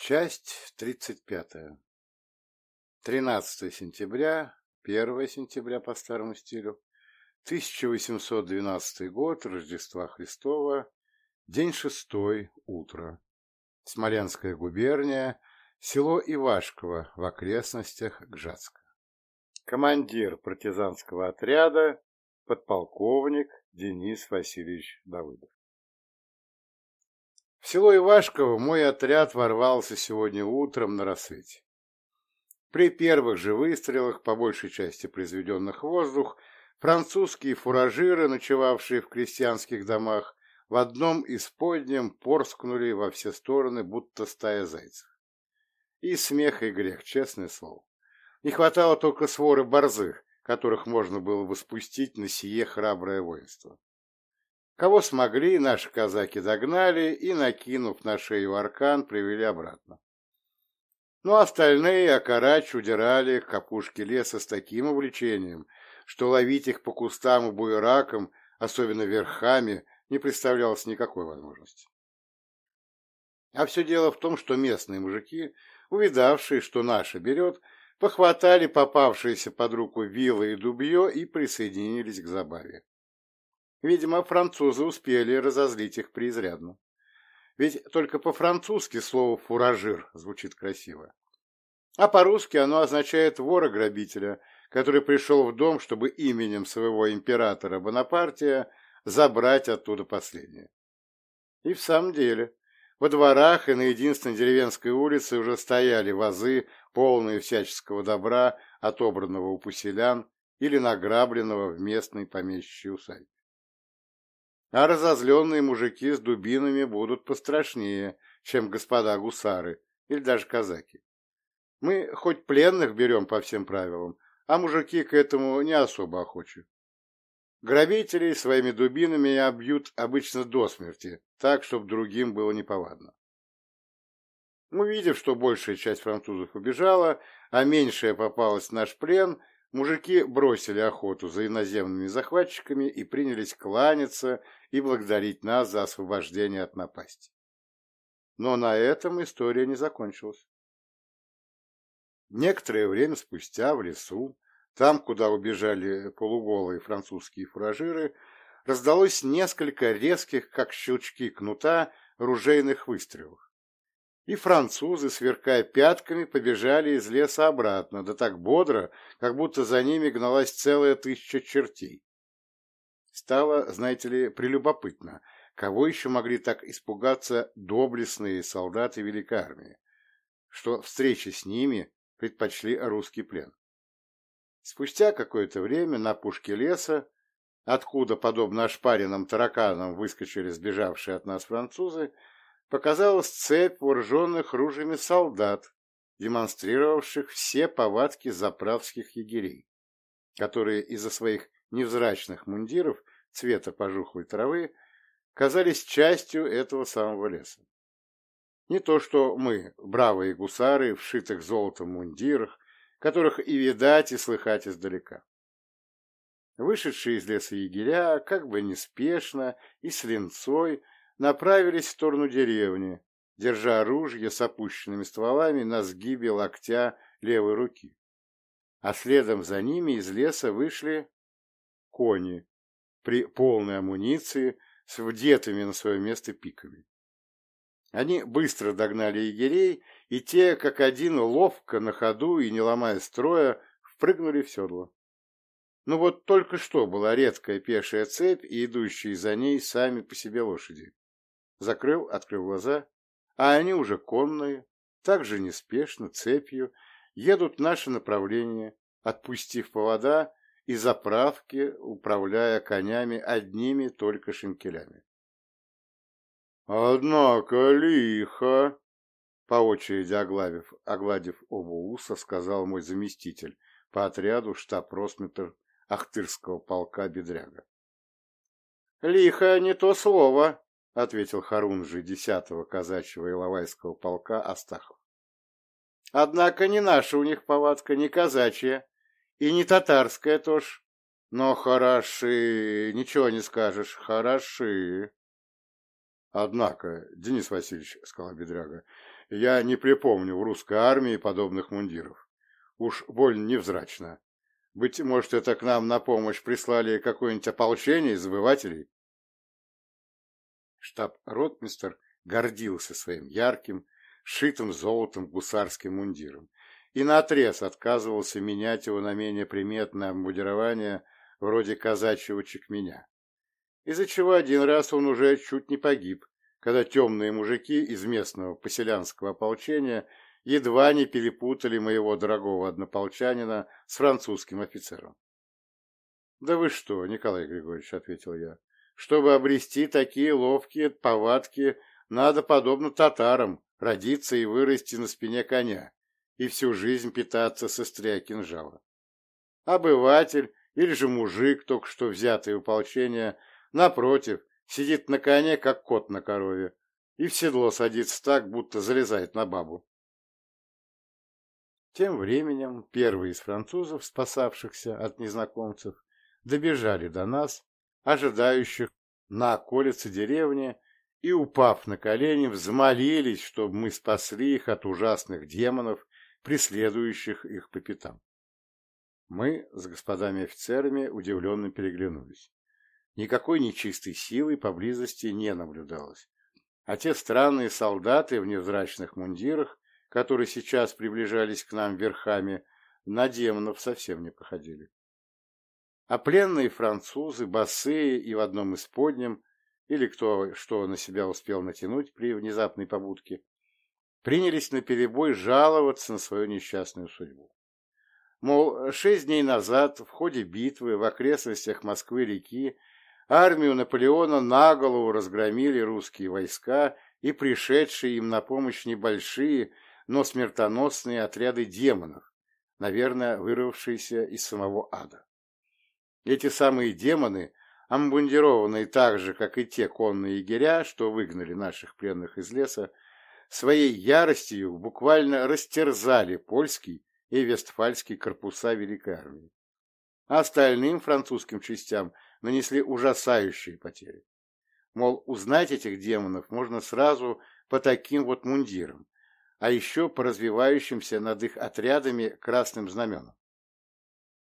Часть тридцать пятая. 13 сентября, 1 сентября по старому стилю, 1812 год, Рождества Христова, день шестой, утро. Смоленская губерния, село Ивашково в окрестностях Гжатска. Командир партизанского отряда, подполковник Денис Васильевич Давыдов. В село Ивашково мой отряд ворвался сегодня утром на рассвете. При первых же выстрелах, по большей части произведенных в воздух, французские фуражиры, ночевавшие в крестьянских домах, в одном из подням порскнули во все стороны, будто стая зайцев. И смех, и грех, честное слово. Не хватало только своры борзых, которых можно было бы спустить на сие храброе воинство. Кого смогли, наши казаки догнали и, накинув на шею аркан, привели обратно. Ну, остальные, окарач, удирали к опушке леса с таким увлечением, что ловить их по кустам и буеракам, особенно верхами, не представлялось никакой возможности. А все дело в том, что местные мужики, увидавшие, что наша берет, похватали попавшиеся под руку вилы и дубье и присоединились к забаве. Видимо, французы успели разозлить их преизрядно. Ведь только по-французски слово «фуражир» звучит красиво. А по-русски оно означает вора-грабителя, который пришел в дом, чтобы именем своего императора Бонапартия забрать оттуда последнее. И в самом деле, во дворах и на единственной деревенской улице уже стояли вазы, полные всяческого добра, отобранного у поселян или награбленного в местной помещичьей усадьбе а разозленные мужики с дубинами будут пострашнее, чем господа гусары или даже казаки. Мы хоть пленных берем по всем правилам, а мужики к этому не особо охочи. Грабителей своими дубинами обьют обычно до смерти, так, чтобы другим было неповадно. Увидев, что большая часть французов убежала, а меньшая попалась в наш плен, Мужики бросили охоту за иноземными захватчиками и принялись кланяться и благодарить нас за освобождение от напасти. Но на этом история не закончилась. Некоторое время спустя в лесу, там, куда убежали полуголые французские фуражиры, раздалось несколько резких, как щелчки кнута, ружейных выстрелов и французы, сверкая пятками, побежали из леса обратно, да так бодро, как будто за ними гналась целая тысяча чертей. Стало, знаете ли, прелюбопытно, кого еще могли так испугаться доблестные солдаты Великой Армии, что встречи с ними предпочли русский плен. Спустя какое-то время на пушке леса, откуда, подобно ошпаренным тараканам, выскочили сбежавшие от нас французы, показалась цепь вооруженных ружьями солдат, демонстрировавших все повадки заправских егерей, которые из-за своих невзрачных мундиров цвета пожухлой травы казались частью этого самого леса. Не то что мы, бравые гусары, в шитых золотом мундирах, которых и видать, и слыхать издалека. Вышедшие из леса егеря, как бы неспешно и с линцой, направились в сторону деревни, держа оружие с опущенными стволами на сгибе локтя левой руки. А следом за ними из леса вышли кони при полной амуниции с вдетыми на свое место пиками. Они быстро догнали егерей, и те, как один, ловко на ходу и не ломая строя, впрыгнули в седло. Но ну вот только что была редкая пешая цепь и идущие за ней сами по себе лошади закрыл, открыл глаза, а они уже конные, так же неспешно, цепью, едут в наше направление, отпустив повода и заправки, управляя конями одними только шинкелями. «Однако лихо!» По очереди оглавив, огладив оба уса, сказал мой заместитель по отряду штаб-росметр Ахтырского полка Бедряга. «Лихо не то слово», — ответил Харунжи десятого казачьего Иловайского полка Астахов. «Однако не наша у них повадка, не казачья, и не татарская тоже. Но хороши, ничего не скажешь, хороши». Однако, Денис Васильевич, — сказал Бедряга, — я не припомню в русской армии подобных мундиров. Уж больно невзрачно. Быть может, это к нам на помощь прислали какое-нибудь ополчение из забывателей? Штаб-ротмистер гордился своим ярким, шитым золотом гусарским мундиром и наотрез отказывался менять его на менее приметное обмундирование вроде казачьего чекменя, из-за чего один раз он уже чуть не погиб, когда темные мужики из местного поселянского ополчения едва не перепутали моего дорогого однополчанина с французским офицером. — Да вы что, Николай Григорьевич, — ответил я, — чтобы обрести такие ловкие повадки, надо, подобно татарам, родиться и вырасти на спине коня и всю жизнь питаться со стря кинжала. Обыватель или же мужик, только что взятый в ополчение, напротив, сидит на коне, как кот на корове, и в седло садится так, будто залезает на бабу. Тем временем первые из французов, спасавшихся от незнакомцев, добежали до нас, ожидающих на околице деревни, и, упав на колени, взмолились, чтобы мы спасли их от ужасных демонов, преследующих их по пятам. Мы с господами офицерами удивленно переглянулись. Никакой нечистой силы поблизости не наблюдалось, а те странные солдаты в невзрачных мундирах, которые сейчас приближались к нам верхами, на демонов совсем не походили. А пленные французы, босые и в одном из подням, или кто что на себя успел натянуть при внезапной побудке, принялись наперебой жаловаться на свою несчастную судьбу. Мол, шесть дней назад в ходе битвы в окрестностях Москвы-реки армию Наполеона на голову разгромили русские войска и пришедшие им на помощь небольшие, но смертоносные отряды демонов, наверное, вырвавшиеся из самого ада. Эти самые демоны, амбундированные так же, как и те конные егеря, что выгнали наших пленных из леса, своей яростью буквально растерзали польский и вестфальский корпуса Великой Армии. А остальным французским частям нанесли ужасающие потери. Мол, узнать этих демонов можно сразу по таким вот мундирам, а еще по развивающимся над их отрядами красным знаменам.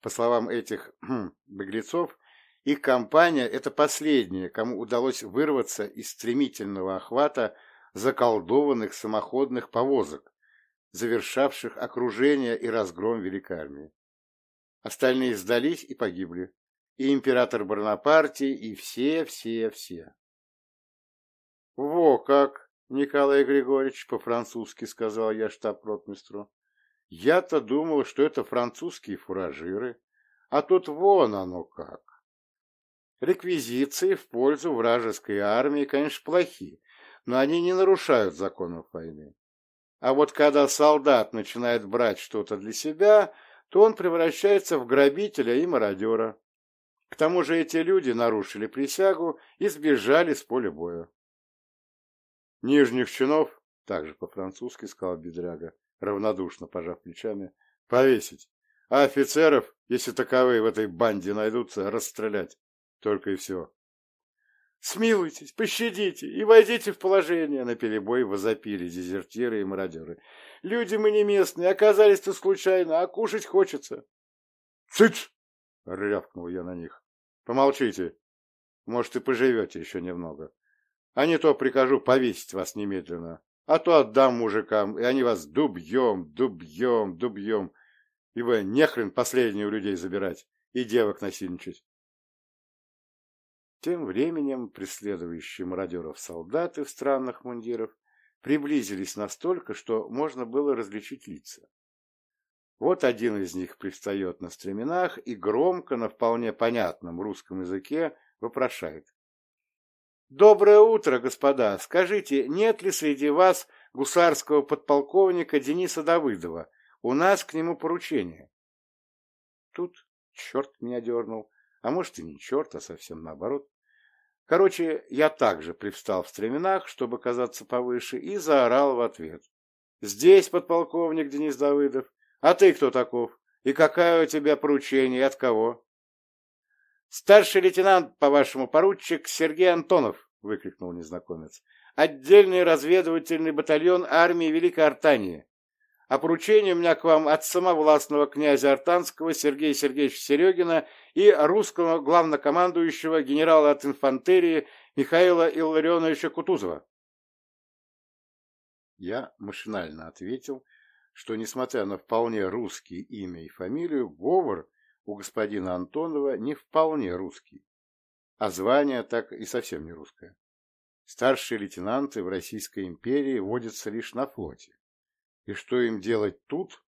По словам этих хм, беглецов, их компания – это последняя, кому удалось вырваться из стремительного охвата заколдованных самоходных повозок, завершавших окружение и разгром Великой Армии. Остальные сдались и погибли. И император Бонапартий, и все-все-все. «Во как!» — Николай Григорьевич по-французски сказал я штаб-ротмистру. «Я-то думал, что это французские фуражиры, а тут вон оно как!» Реквизиции в пользу вражеской армии, конечно, плохи, но они не нарушают законов войны. А вот когда солдат начинает брать что-то для себя, то он превращается в грабителя и мародера. К тому же эти люди нарушили присягу и сбежали с поля боя. Нижних чинов, также по-французски сказал Бедряга, равнодушно пожав плечами, повесить, а офицеров, если таковые в этой банде найдутся, расстрелять. Только и все. Смилуйтесь, пощадите и войдите в положение, на перебой возопили дезертиры и мародеры. Люди мы не местные, оказались тут случайно, а кушать хочется. Цыц! рявкнул я на них. Помолчите. Может, и поживете еще немного. А не то прикажу повесить вас немедленно. А то отдам мужикам, и они вас дубьем, дубьем, дубьем. Ибо нехрен последние у людей забирать и девок насильничать. Тем временем преследующие мародеров солдаты в странных мундирах приблизились настолько, что можно было различить лица. Вот один из них пристает на стременах и громко, на вполне понятном русском языке, вопрошает. «Доброе утро, господа! Скажите, нет ли среди вас гусарского подполковника Дениса Давыдова? У нас к нему поручение». Тут черт меня дернул, а может и не черт, а совсем наоборот. Короче, я также привстал в стременах, чтобы казаться повыше, и заорал в ответ. «Здесь подполковник Денис Давыдов. А ты кто таков? И какое у тебя поручение, и от кого?» «Старший лейтенант, по-вашему, поручик Сергей Антонов», — выкрикнул незнакомец. «Отдельный разведывательный батальон армии Великой Артании. А поручение у меня к вам от самовластного князя Артанского Сергея Сергеевича Серегина и русского главнокомандующего генерала от инфантерии Михаила Илларионовича Кутузова». Я машинально ответил, что, несмотря на вполне русские имя и фамилию, говор у господина Антонова не вполне русский, а звание так и совсем не русское. Старшие лейтенанты в Российской империи водятся лишь на флоте. И что им делать тут,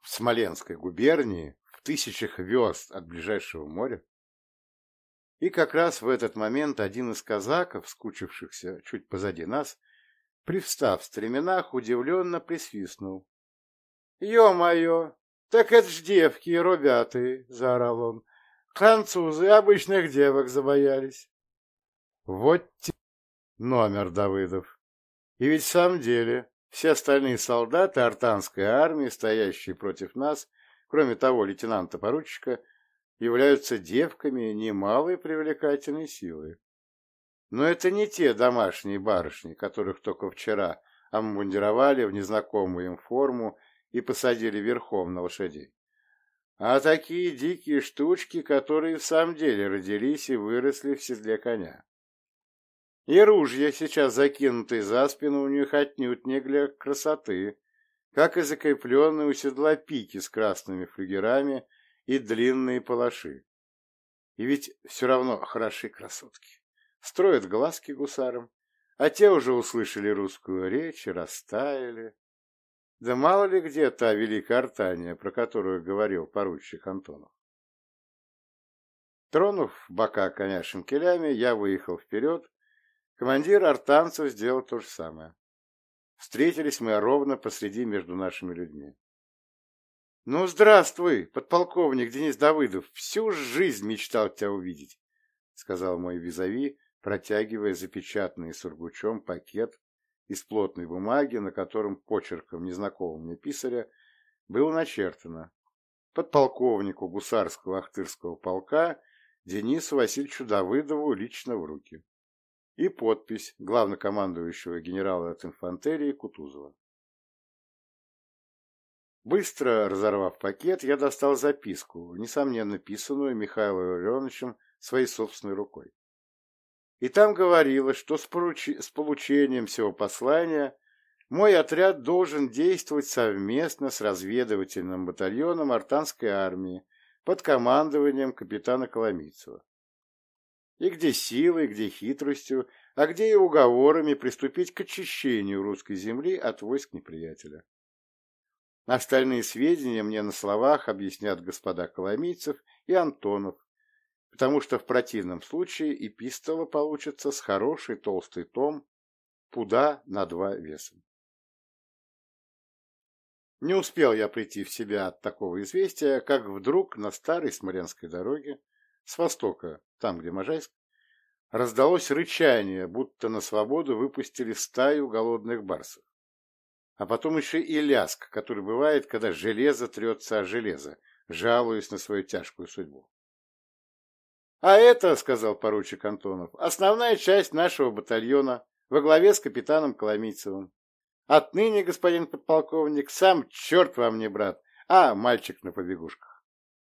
в Смоленской губернии, в тысячах верст от ближайшего моря? И как раз в этот момент один из казаков, скучившихся чуть позади нас, привстав в стременах, удивленно присвистнул. — Ё-моё! Так это ж девки, ребята! — заорал он. — Французы обычных девок забоялись. Вот те... номер Давыдов. И ведь в самом деле все остальные солдаты артанской армии, стоящие против нас, кроме того лейтенанта-поручика, являются девками немалой привлекательной силы. Но это не те домашние барышни, которых только вчера обмундировали в незнакомую им форму и посадили верхом на лошадей. А такие дикие штучки, которые в самом деле родились и выросли в седле коня. И ружья, сейчас закинутые за спину, у них отнюдь не для красоты, как и закрепленные у седла пики с красными флюгерами и длинные палаши. И ведь все равно хороши красотки строят глазки гусарам, а те уже услышали русскую речь и растаяли. Да мало ли где та великая артания, про которую говорил поручик Антонов. Тронув бока коня шинкелями, я выехал вперед. Командир артанцев сделал то же самое. Встретились мы ровно посреди между нашими людьми. — Ну, здравствуй, подполковник Денис Давыдов. Всю жизнь мечтал тебя увидеть, — сказал мой визави, протягивая запечатанный сургучом пакет из плотной бумаги, на котором почерком незнакомого мне писаря было начертано подполковнику гусарского ахтырского полка Денису Васильевичу Давыдову лично в руки и подпись главнокомандующего генерала от инфантерии Кутузова. Быстро разорвав пакет, я достал записку, несомненно писанную Михаилом Ивановичем своей собственной рукой. И там говорилось, что с, поруч... с получением всего послания мой отряд должен действовать совместно с разведывательным батальоном артанской армии под командованием капитана Коломийцева. И где силой, где хитростью, а где и уговорами приступить к очищению русской земли от войск неприятеля. Остальные сведения мне на словах объяснят господа Коломийцев и Антонов, потому что в противном случае эпистола получится с хороший толстый том, пуда на два весом. Не успел я прийти в себя от такого известия, как вдруг на старой Смоленской дороге, с востока, там, где Можайск, раздалось рычание, будто на свободу выпустили стаю голодных барсов. А потом еще и ляск, который бывает, когда железо трется о железо, жалуясь на свою тяжкую судьбу. А это, сказал поручик Антонов, основная часть нашего батальона во главе с капитаном Коломийцевым. Отныне, господин подполковник, сам черт вам не брат, а мальчик на побегушках.